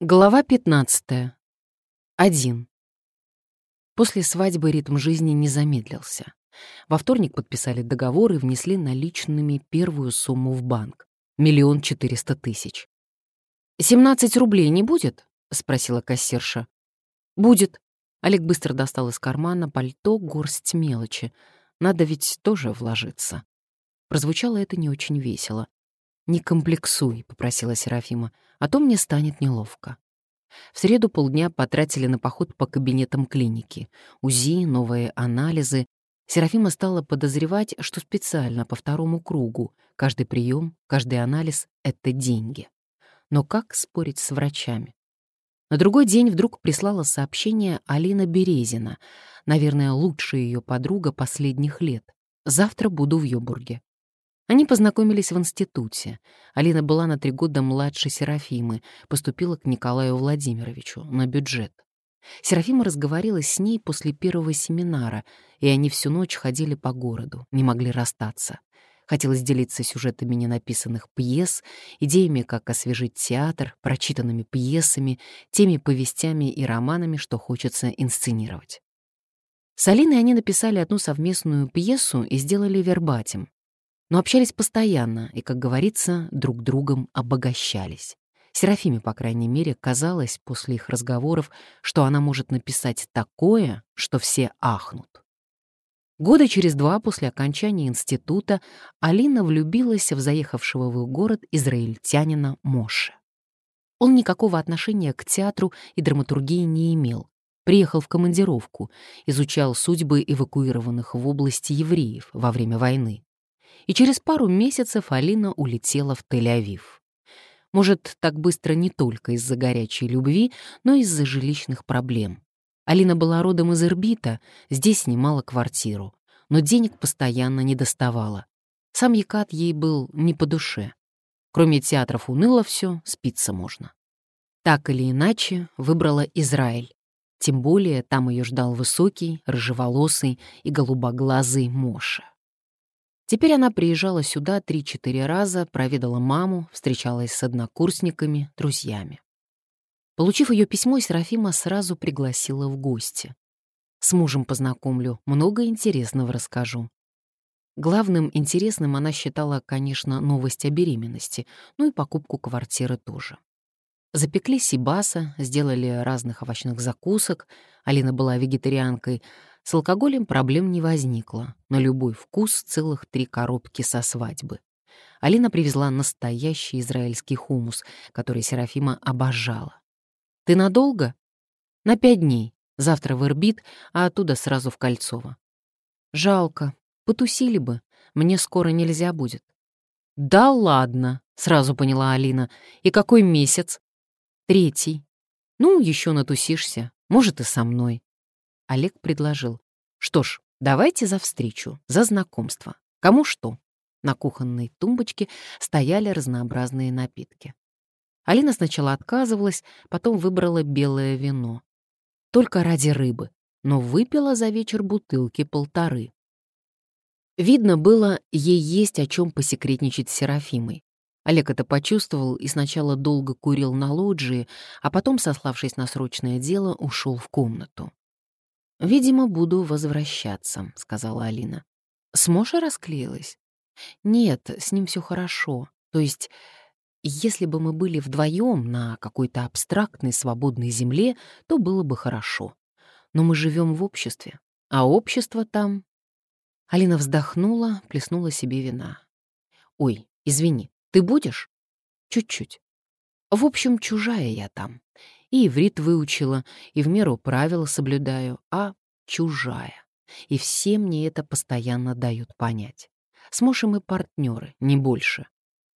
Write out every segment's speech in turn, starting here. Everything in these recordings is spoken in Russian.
Глава 15. Один. После свадьбы ритм жизни не замедлился. Во вторник подписали договор и внесли наличными первую сумму в банк — миллион четыреста тысяч. «Семнадцать рублей не будет?» — спросила кассирша. «Будет». Олег быстро достал из кармана пальто горсть мелочи. Надо ведь тоже вложиться. Прозвучало это не очень весело. «Не комплексуй», — попросила Серафима, «а то мне станет неловко». В среду полдня потратили на поход по кабинетам клиники. УЗИ, новые анализы. Серафима стала подозревать, что специально по второму кругу. Каждый прием, каждый анализ — это деньги. Но как спорить с врачами? На другой день вдруг прислала сообщение Алина Березина, наверное, лучшая ее подруга последних лет. «Завтра буду в Йобурге». Они познакомились в институте. Алина была на три года младше Серафимы, поступила к Николаю Владимировичу на бюджет. Серафима разговорилась с ней после первого семинара, и они всю ночь ходили по городу, не могли расстаться. Хотелось делиться сюжетами ненаписанных пьес, идеями, как освежить театр, прочитанными пьесами, теми повестями и романами, что хочется инсценировать. С Алиной они написали одну совместную пьесу и сделали вербатим но общались постоянно и, как говорится, друг другом обогащались. Серафиме, по крайней мере, казалось после их разговоров, что она может написать такое, что все ахнут. Года через два после окончания института Алина влюбилась в заехавшего в их город израильтянина Моше. Он никакого отношения к театру и драматургии не имел. Приехал в командировку, изучал судьбы эвакуированных в области евреев во время войны и через пару месяцев Алина улетела в Тель-Авив. Может, так быстро не только из-за горячей любви, но и из-за жилищных проблем. Алина была родом из Ирбита, здесь снимала квартиру, но денег постоянно не доставала. Сам Якат ей был не по душе. Кроме театров уныло все, спиться можно. Так или иначе, выбрала Израиль. Тем более там ее ждал высокий, рыжеволосый и голубоглазый Моша. Теперь она приезжала сюда три-четыре раза, проведала маму, встречалась с однокурсниками, друзьями. Получив ее письмо, Серафима сразу пригласила в гости. С мужем познакомлю, много интересного расскажу. Главным интересным она считала, конечно, новость о беременности, ну и покупку квартиры тоже. Запекли сибаса, сделали разных овощных закусок. Алина была вегетарианкой — с алкоголем проблем не возникло. На любой вкус целых три коробки со свадьбы. Алина привезла настоящий израильский хумус, который Серафима обожала. «Ты надолго?» «На пять дней. Завтра в Ирбит, а оттуда сразу в Кольцово». «Жалко. Потусили бы. Мне скоро нельзя будет». «Да ладно», — сразу поняла Алина. «И какой месяц?» «Третий. Ну, еще натусишься. Может, и со мной. Олег предложил. «Что ж, давайте за встречу, за знакомство. Кому что?» На кухонной тумбочке стояли разнообразные напитки. Алина сначала отказывалась, потом выбрала белое вино. Только ради рыбы, но выпила за вечер бутылки полторы. Видно было, ей есть о чем посекретничать с Серафимой. Олег это почувствовал и сначала долго курил на лоджии, а потом, сославшись на срочное дело, ушел в комнату. «Видимо, буду возвращаться», — сказала Алина. «С Мошей расклеилась?» «Нет, с ним все хорошо. То есть, если бы мы были вдвоем на какой-то абстрактной свободной земле, то было бы хорошо. Но мы живем в обществе, а общество там...» Алина вздохнула, плеснула себе вина. «Ой, извини, ты будешь?» «Чуть-чуть. В общем, чужая я там и иврит выучила, и в меру правила соблюдаю, а чужая. И все мне это постоянно дают понять. С мужем мы партнеры, не больше.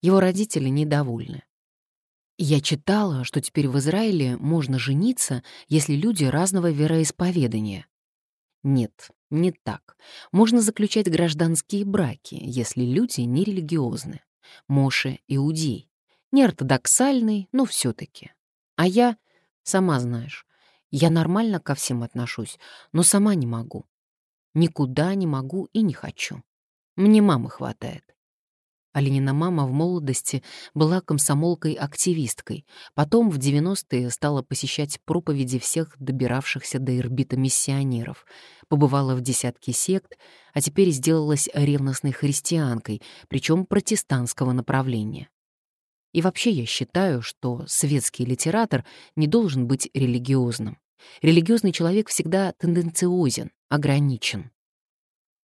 Его родители недовольны. Я читала, что теперь в Израиле можно жениться, если люди разного вероисповедания. Нет, не так. Можно заключать гражданские браки, если люди нерелигиозны. Моше — иудей. Не ортодоксальный, но все таки А я Сама знаешь, я нормально ко всем отношусь, но сама не могу. Никуда не могу и не хочу. Мне мамы хватает. Оленина мама в молодости была комсомолкой-активисткой, потом в 90-е стала посещать проповеди всех добиравшихся до Ирбита миссионеров, побывала в десятке сект, а теперь сделалась ревностной христианкой, причем протестантского направления. И вообще я считаю, что светский литератор не должен быть религиозным. Религиозный человек всегда тенденциозен, ограничен.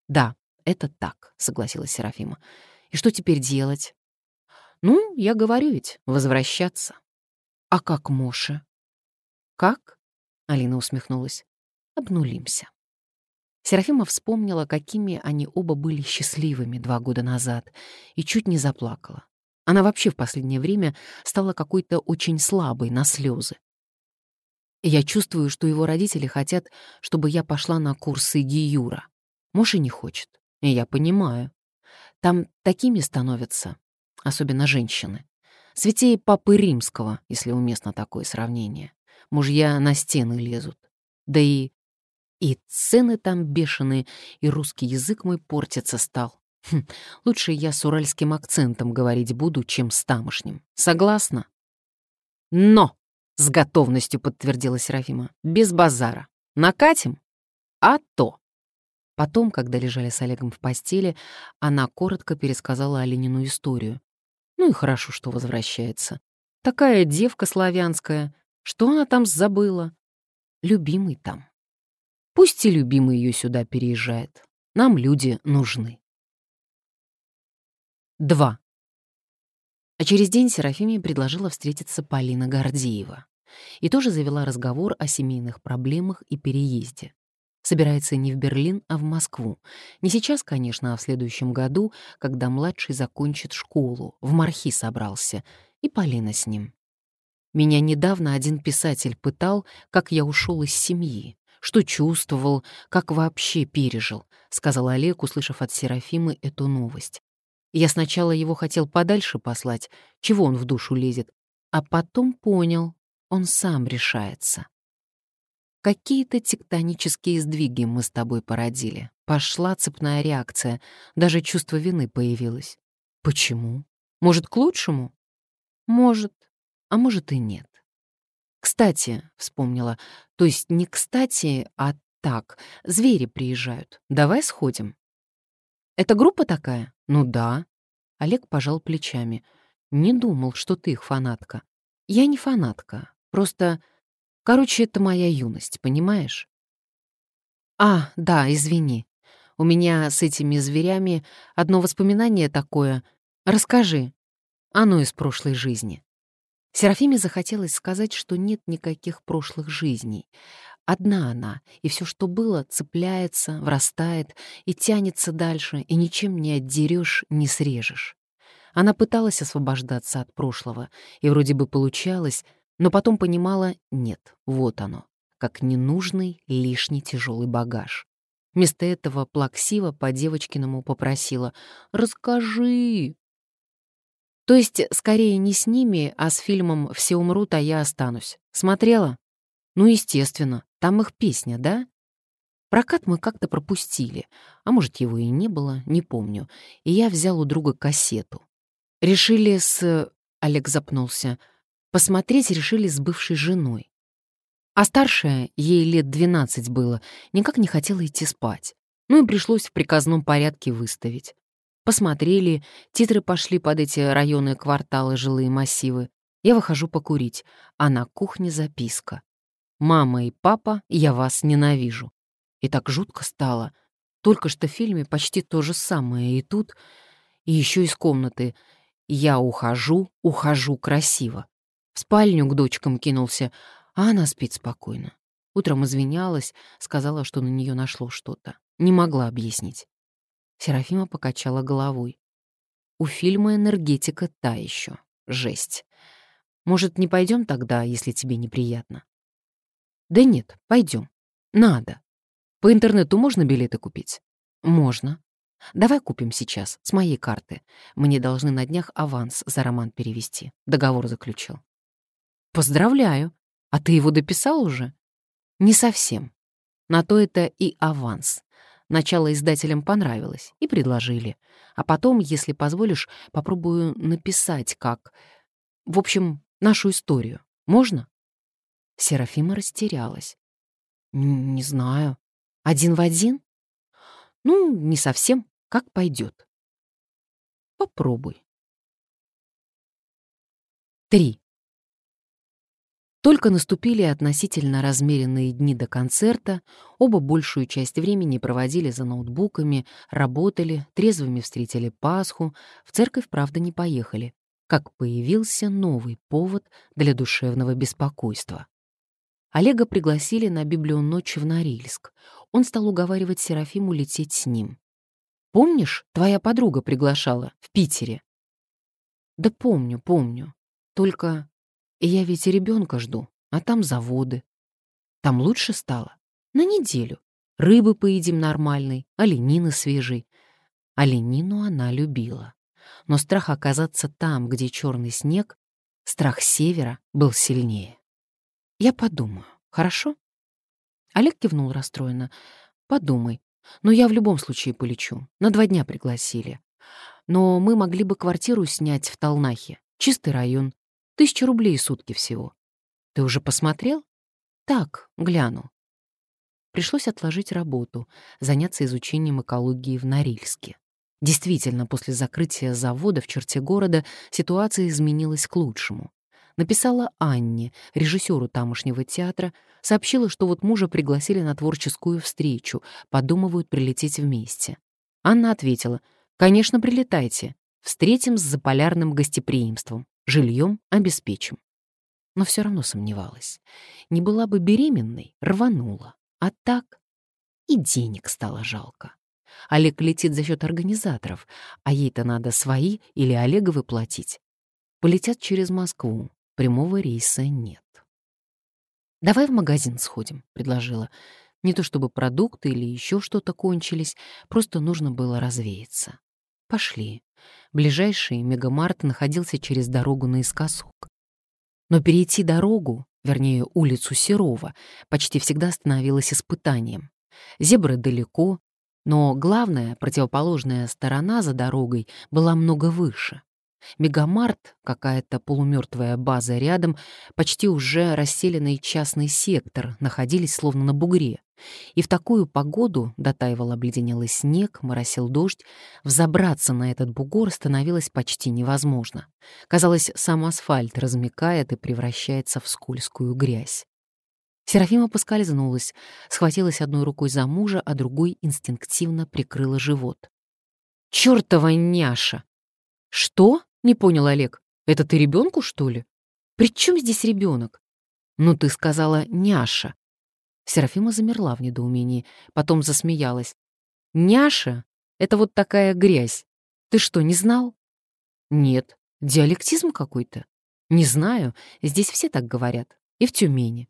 «Да, это так», — согласилась Серафима. «И что теперь делать?» «Ну, я говорю ведь, возвращаться». «А как Моша?» «Как?» — Алина усмехнулась. «Обнулимся». Серафима вспомнила, какими они оба были счастливыми два года назад, и чуть не заплакала. Она вообще в последнее время стала какой-то очень слабой на слезы. Я чувствую, что его родители хотят, чтобы я пошла на курсы Гиюра. Муж и не хочет. И я понимаю. Там такими становятся, особенно женщины. Святей Папы Римского, если уместно такое сравнение. Мужья на стены лезут. Да и... И цены там бешеные, и русский язык мой портиться стал. Хм, лучше я с уральским акцентом говорить буду, чем с тамошним. Согласна? Но! С готовностью подтвердила Серафима. Без базара. Накатим? А то. Потом, когда лежали с Олегом в постели, она коротко пересказала Оленину историю. Ну и хорошо, что возвращается. Такая девка славянская. Что она там забыла? Любимый там. Пусть и любимый ее сюда переезжает. Нам люди нужны. 2. А через день Серафиме предложила встретиться Полина Гордеева. И тоже завела разговор о семейных проблемах и переезде. Собирается не в Берлин, а в Москву. Не сейчас, конечно, а в следующем году, когда младший закончит школу. В Мархи собрался. И Полина с ним. Меня недавно один писатель пытал, как я ушел из семьи, что чувствовал, как вообще пережил, сказал Олег, услышав от Серафимы эту новость. Я сначала его хотел подальше послать, чего он в душу лезет, а потом понял, он сам решается. Какие-то тектонические сдвиги мы с тобой породили. Пошла цепная реакция, даже чувство вины появилось. Почему? Может, к лучшему? Может, а может и нет. Кстати, вспомнила, то есть не кстати, а так, звери приезжают. Давай сходим. Это группа такая? Ну да. Олег пожал плечами. Не думал, что ты их фанатка. Я не фанатка. Просто... Короче, это моя юность, понимаешь? А, да, извини. У меня с этими зверями одно воспоминание такое. Расскажи. Оно из прошлой жизни. Серафиме захотелось сказать, что нет никаких прошлых жизней. Одна она, и все, что было, цепляется, врастает и тянется дальше, и ничем не отдерешь, не срежешь. Она пыталась освобождаться от прошлого, и вроде бы получалось, но потом понимала — нет, вот оно, как ненужный лишний тяжелый багаж. Вместо этого плаксиво по девочкиному попросила «Расскажи». То есть, скорее не с ними, а с фильмом «Все умрут, а я останусь». Смотрела? Ну, естественно, там их песня, да? Прокат мы как-то пропустили, а может, его и не было, не помню. И я взял у друга кассету. Решили с... Олег запнулся. Посмотреть решили с бывшей женой. А старшая, ей лет двенадцать было, никак не хотела идти спать. Ну и пришлось в приказном порядке выставить. Посмотрели, титры пошли под эти районы, кварталы, жилые массивы. Я выхожу покурить, а на кухне записка. «Мама и папа, я вас ненавижу». И так жутко стало. Только что в фильме почти то же самое, и тут... И еще из комнаты. Я ухожу, ухожу красиво. В спальню к дочкам кинулся, а она спит спокойно. Утром извинялась, сказала, что на нее нашло что-то. Не могла объяснить. Серафима покачала головой. У фильма энергетика та еще. Жесть. Может, не пойдем тогда, если тебе неприятно? Да нет, пойдем. Надо. По интернету можно билеты купить? Можно. Давай купим сейчас, с моей карты. Мне должны на днях аванс за роман перевести. Договор заключил. Поздравляю. А ты его дописал уже? Не совсем. На то это и аванс. Начало издателям понравилось и предложили. А потом, если позволишь, попробую написать как... В общем, нашу историю. Можно?» Серафима растерялась. «Не знаю. Один в один?» «Ну, не совсем. Как пойдет. Попробуй». Три. Только наступили относительно размеренные дни до концерта, оба большую часть времени проводили за ноутбуками, работали, трезвыми встретили Пасху, в церковь, правда, не поехали, как появился новый повод для душевного беспокойства. Олега пригласили на библионочь в Норильск. Он стал уговаривать Серафиму лететь с ним. «Помнишь, твоя подруга приглашала в Питере?» «Да помню, помню. Только я ведь и ребенка жду, а там заводы. Там лучше стало. На неделю. Рыбы поедим нормальной, оленины свежей. Оленину она любила. Но страх оказаться там, где черный снег, страх севера был сильнее. Я подумаю, хорошо? Олег кивнул расстроенно. Подумай. Но я в любом случае полечу. На два дня пригласили. Но мы могли бы квартиру снять в Толнахе. Чистый район. Тысяча рублей сутки всего. Ты уже посмотрел? Так, гляну. Пришлось отложить работу, заняться изучением экологии в Норильске. Действительно, после закрытия завода в черте города ситуация изменилась к лучшему. Написала Анне, режиссеру тамошнего театра, сообщила, что вот мужа пригласили на творческую встречу, подумывают прилететь вместе. Анна ответила, «Конечно, прилетайте. Встретим с заполярным гостеприимством. Жильем обеспечим. Но все равно сомневалась. Не была бы беременной, рванула. А так и денег стало жалко. Олег летит за счет организаторов, а ей-то надо свои или Олеговы платить. Полетят через Москву, прямого рейса нет. «Давай в магазин сходим», — предложила. Не то чтобы продукты или еще что-то кончились, просто нужно было развеяться. Пошли. Ближайший мегамарт находился через дорогу наискосок. Но перейти дорогу, вернее, улицу Серова, почти всегда становилось испытанием. Зебры далеко, но главная, противоположная сторона за дорогой была много выше. Мегамарт, какая-то полумертвая база рядом, почти уже расселенный частный сектор, находились словно на бугре. И в такую погоду, дотаивал обледенелый снег, моросил дождь, взобраться на этот бугор становилось почти невозможно. Казалось, сам асфальт размекает и превращается в скользкую грязь. Серафима поскользнулась, схватилась одной рукой за мужа, а другой инстинктивно прикрыла живот. «Чёртова няша!» «Что?» — не понял Олег. «Это ты ребенку, что ли?» «При чем здесь ребенок?» «Ну, ты сказала «няша». Серафима замерла в недоумении, потом засмеялась. «Няша — это вот такая грязь. Ты что, не знал?» «Нет. Диалектизм какой-то?» «Не знаю. Здесь все так говорят. И в Тюмени».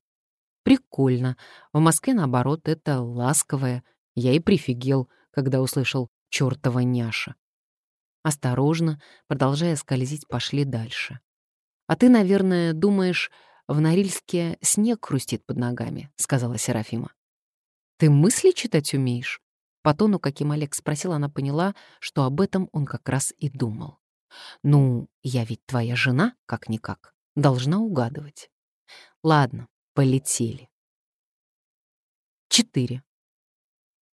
«Прикольно. В Москве, наоборот, это ласковое. Я и прифигел, когда услышал «чёртова няша». Осторожно, продолжая скользить, пошли дальше. «А ты, наверное, думаешь, в Норильске снег хрустит под ногами», — сказала Серафима. «Ты мысли читать умеешь?» По тону, каким Олег спросил, она поняла, что об этом он как раз и думал. «Ну, я ведь твоя жена, как-никак, должна угадывать». «Ладно, полетели». Четыре.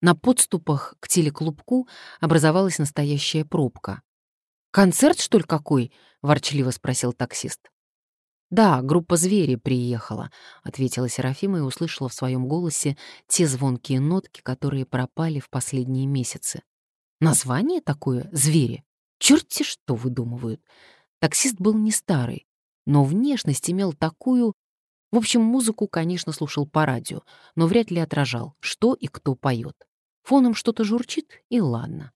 На подступах к телеклубку образовалась настоящая пробка. «Концерт, что ли, какой?» — ворчливо спросил таксист. «Да, группа «Звери» приехала», — ответила Серафима и услышала в своем голосе те звонкие нотки, которые пропали в последние месяцы. «Название такое «Звери»? Черти что выдумывают!» Таксист был не старый, но внешность имел такую в общем, музыку, конечно, слушал по радио, но вряд ли отражал, что и кто поет. Фоном что-то журчит, и ладно.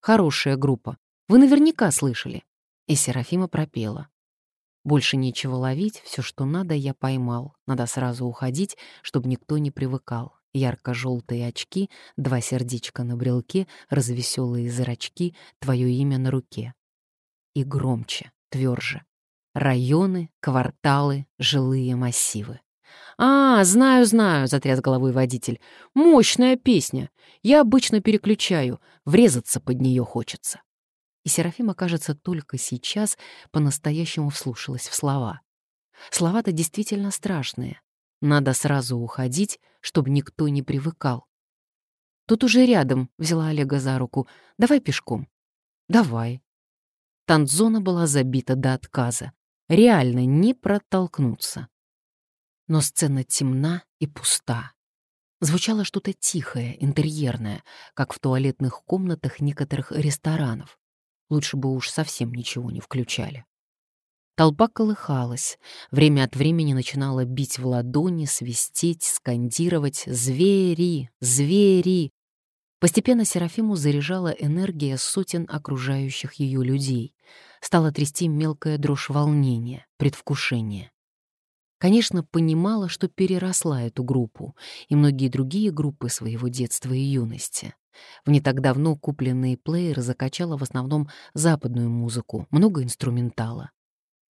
Хорошая группа. Вы наверняка слышали. И Серафима пропела. Больше нечего ловить, все, что надо, я поймал. Надо сразу уходить, чтобы никто не привыкал. Ярко-желтые очки, два сердечка на брелке, развеселые зрачки, твое имя на руке. И громче, тверже. Районы, кварталы, жилые массивы. «А, знаю, знаю», — затряс головой водитель. «Мощная песня. Я обычно переключаю. Врезаться под нее хочется». И Серафима, кажется, только сейчас по-настоящему вслушалась в слова. Слова-то действительно страшные. Надо сразу уходить, чтобы никто не привыкал. «Тут уже рядом», — взяла Олега за руку. «Давай пешком». «Давай». Танцзона была забита до отказа. Реально не протолкнуться. Но сцена темна и пуста. Звучало что-то тихое, интерьерное, как в туалетных комнатах некоторых ресторанов. Лучше бы уж совсем ничего не включали. Толпа колыхалась, время от времени начинала бить в ладони, свистеть, скандировать «Звери! Звери!». Постепенно Серафиму заряжала энергия сотен окружающих ее людей. Стала трясти мелкая дрожь волнения, предвкушения. Конечно, понимала, что переросла эту группу и многие другие группы своего детства и юности. В не так давно купленные плееры закачала в основном западную музыку, много инструментала.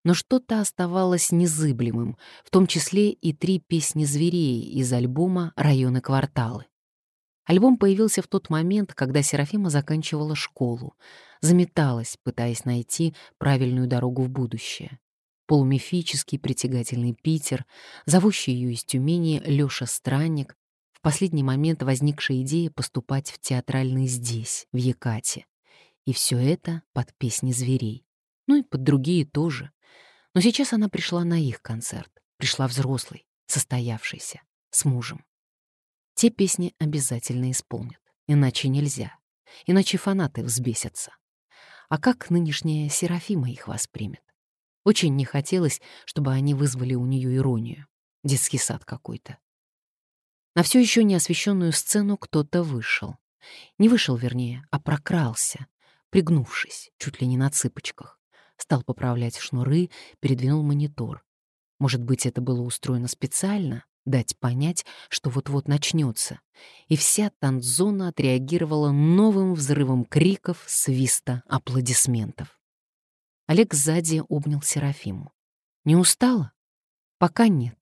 Но что-то оставалось незыблемым, в том числе и три песни зверей из альбома «Районы кварталы». Альбом появился в тот момент, когда Серафима заканчивала школу, заметалась, пытаясь найти правильную дорогу в будущее. Полумифический притягательный Питер, зовущий ее из Тюмени Лёша Странник, в последний момент возникшая идея поступать в театральный здесь, в Якате. И все это под песни зверей. Ну и под другие тоже. Но сейчас она пришла на их концерт. Пришла взрослой, состоявшейся, с мужем. Те песни обязательно исполнят. Иначе нельзя. Иначе фанаты взбесятся. А как нынешняя Серафима их воспримет? Очень не хотелось, чтобы они вызвали у нее иронию. Детский сад какой-то. На все еще неосвещенную сцену кто-то вышел. Не вышел, вернее, а прокрался, пригнувшись, чуть ли не на цыпочках стал поправлять шнуры, передвинул монитор. Может быть, это было устроено специально, дать понять, что вот-вот начнется. И вся танцзона отреагировала новым взрывом криков, свиста, аплодисментов. Олег сзади обнял Серафиму. «Не устала?» «Пока нет».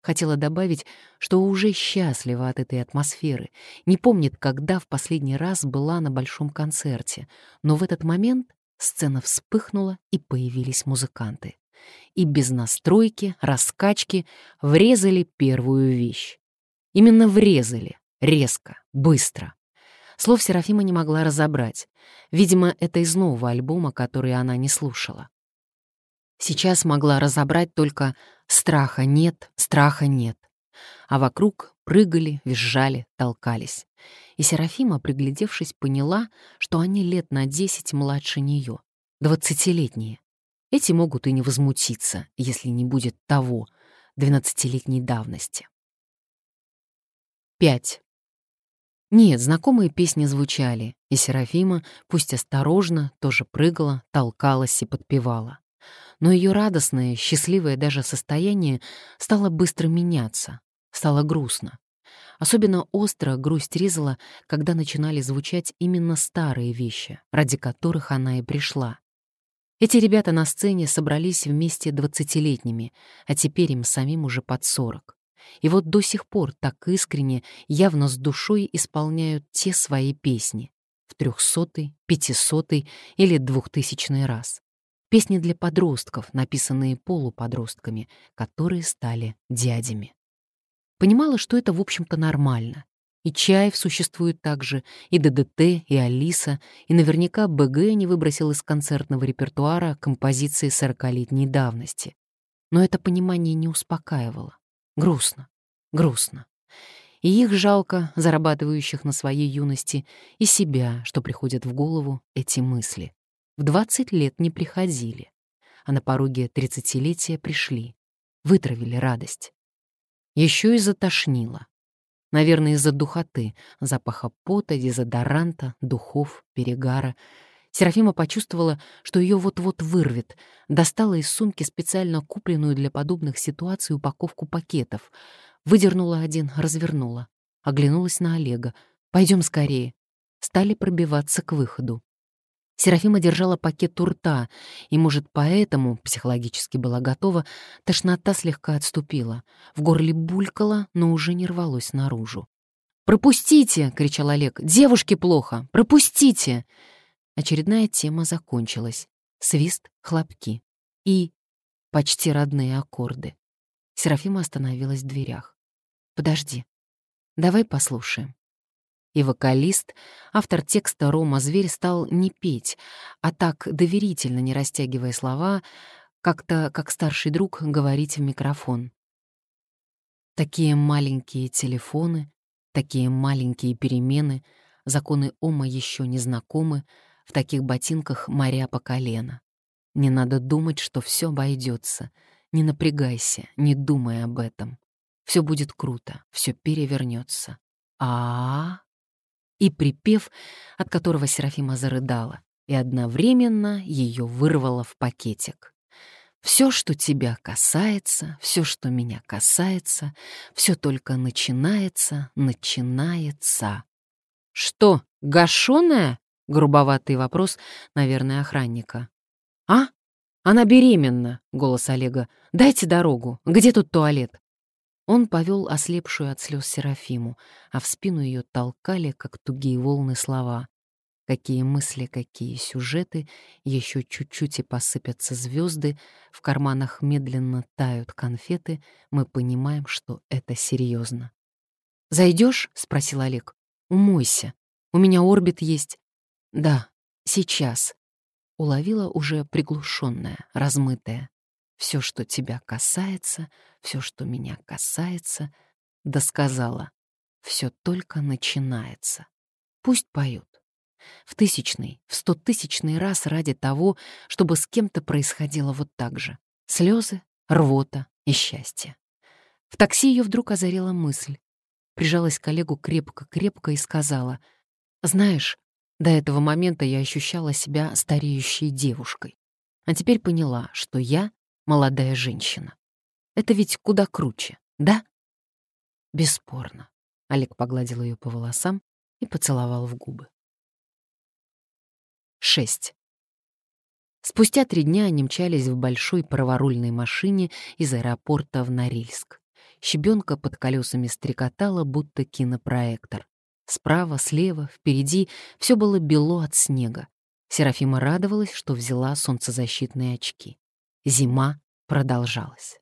Хотела добавить, что уже счастлива от этой атмосферы, не помнит, когда в последний раз была на большом концерте, но в этот момент Сцена вспыхнула, и появились музыканты. И без настройки, раскачки врезали первую вещь. Именно врезали, резко, быстро. Слов Серафима не могла разобрать. Видимо, это из нового альбома, который она не слушала. Сейчас могла разобрать только «страха нет, страха нет». А вокруг прыгали, визжали, толкались и Серафима, приглядевшись, поняла, что они лет на десять младше нее, двадцатилетние. Эти могут и не возмутиться, если не будет того, двенадцатилетней давности. Пять. Нет, знакомые песни звучали, и Серафима, пусть осторожно, тоже прыгала, толкалась и подпевала. Но ее радостное, счастливое даже состояние стало быстро меняться, стало грустно. Особенно остро грусть резала, когда начинали звучать именно старые вещи, ради которых она и пришла. Эти ребята на сцене собрались вместе двадцатилетними, а теперь им самим уже под сорок. И вот до сих пор так искренне, явно с душой исполняют те свои песни в трехсотый, пятисотый или двухтысячный раз. Песни для подростков, написанные полуподростками, которые стали дядями. Понимала, что это, в общем-то, нормально. И Чаев существует также, и ДДТ, и Алиса, и наверняка БГ не выбросил из концертного репертуара композиции сорокалетней давности. Но это понимание не успокаивало. Грустно, грустно. И их жалко, зарабатывающих на своей юности, и себя, что приходят в голову эти мысли. В 20 лет не приходили, а на пороге тридцатилетия пришли, вытравили радость. Еще и затошнило. Наверное, из-за духоты, запаха пота, дезодоранта, духов, перегара. Серафима почувствовала, что ее вот-вот вырвет, достала из сумки специально купленную для подобных ситуаций упаковку пакетов, выдернула один, развернула, оглянулась на Олега. «Пойдем скорее». Стали пробиваться к выходу. Серафима держала пакет у рта, и, может, поэтому, психологически была готова, тошнота слегка отступила. В горле булькала, но уже не рвалось наружу. «Пропустите!» — кричал Олег. «Девушке плохо! Пропустите!» Очередная тема закончилась. Свист, хлопки. И почти родные аккорды. Серафима остановилась в дверях. «Подожди. Давай послушаем». И вокалист, автор текста Рома Зверь, стал не петь, а так доверительно, не растягивая слова, как-то, как старший друг, говорить в микрофон. Такие маленькие телефоны, Такие маленькие перемены, законы Ома еще не знакомы, в таких ботинках моря по колено. Не надо думать, что все обойдется. Не напрягайся, не думай об этом. Все будет круто, все перевернется. А, -а, а И припев, от которого Серафима зарыдала, и одновременно ее вырвало в пакетик. Все, что тебя касается, все, что меня касается, все только начинается, начинается. Что, гашеная? Грубоватый вопрос, наверное, охранника. А? Она беременна, голос Олега. Дайте дорогу. Где тут туалет? Он повел ослепшую от слез Серафиму, а в спину ее толкали, как тугие волны слова. Какие мысли, какие сюжеты, еще чуть-чуть и посыпятся звезды, в карманах медленно тают конфеты, мы понимаем, что это серьезно. Зайдешь? спросил Олег. Умойся. У меня орбит есть. Да, сейчас. Уловила уже приглушенная, размытая. Все, что тебя касается, все, что меня касается, досказала. Все только начинается. Пусть поют в тысячный, в стотысячный раз ради того, чтобы с кем-то происходило вот так же. Слезы, рвота и счастье. В такси ее вдруг озарила мысль. Прижалась к коллегу крепко-крепко и сказала, «Знаешь, до этого момента я ощущала себя стареющей девушкой, а теперь поняла, что я молодая женщина. Это ведь куда круче, да?» «Бесспорно», — Олег погладил ее по волосам и поцеловал в губы. 6. Спустя три дня они мчались в большой праворульной машине из аэропорта в Норильск. Щебенка под колесами стрекотала, будто кинопроектор. Справа, слева, впереди все было бело от снега. Серафима радовалась, что взяла солнцезащитные очки. Зима продолжалась.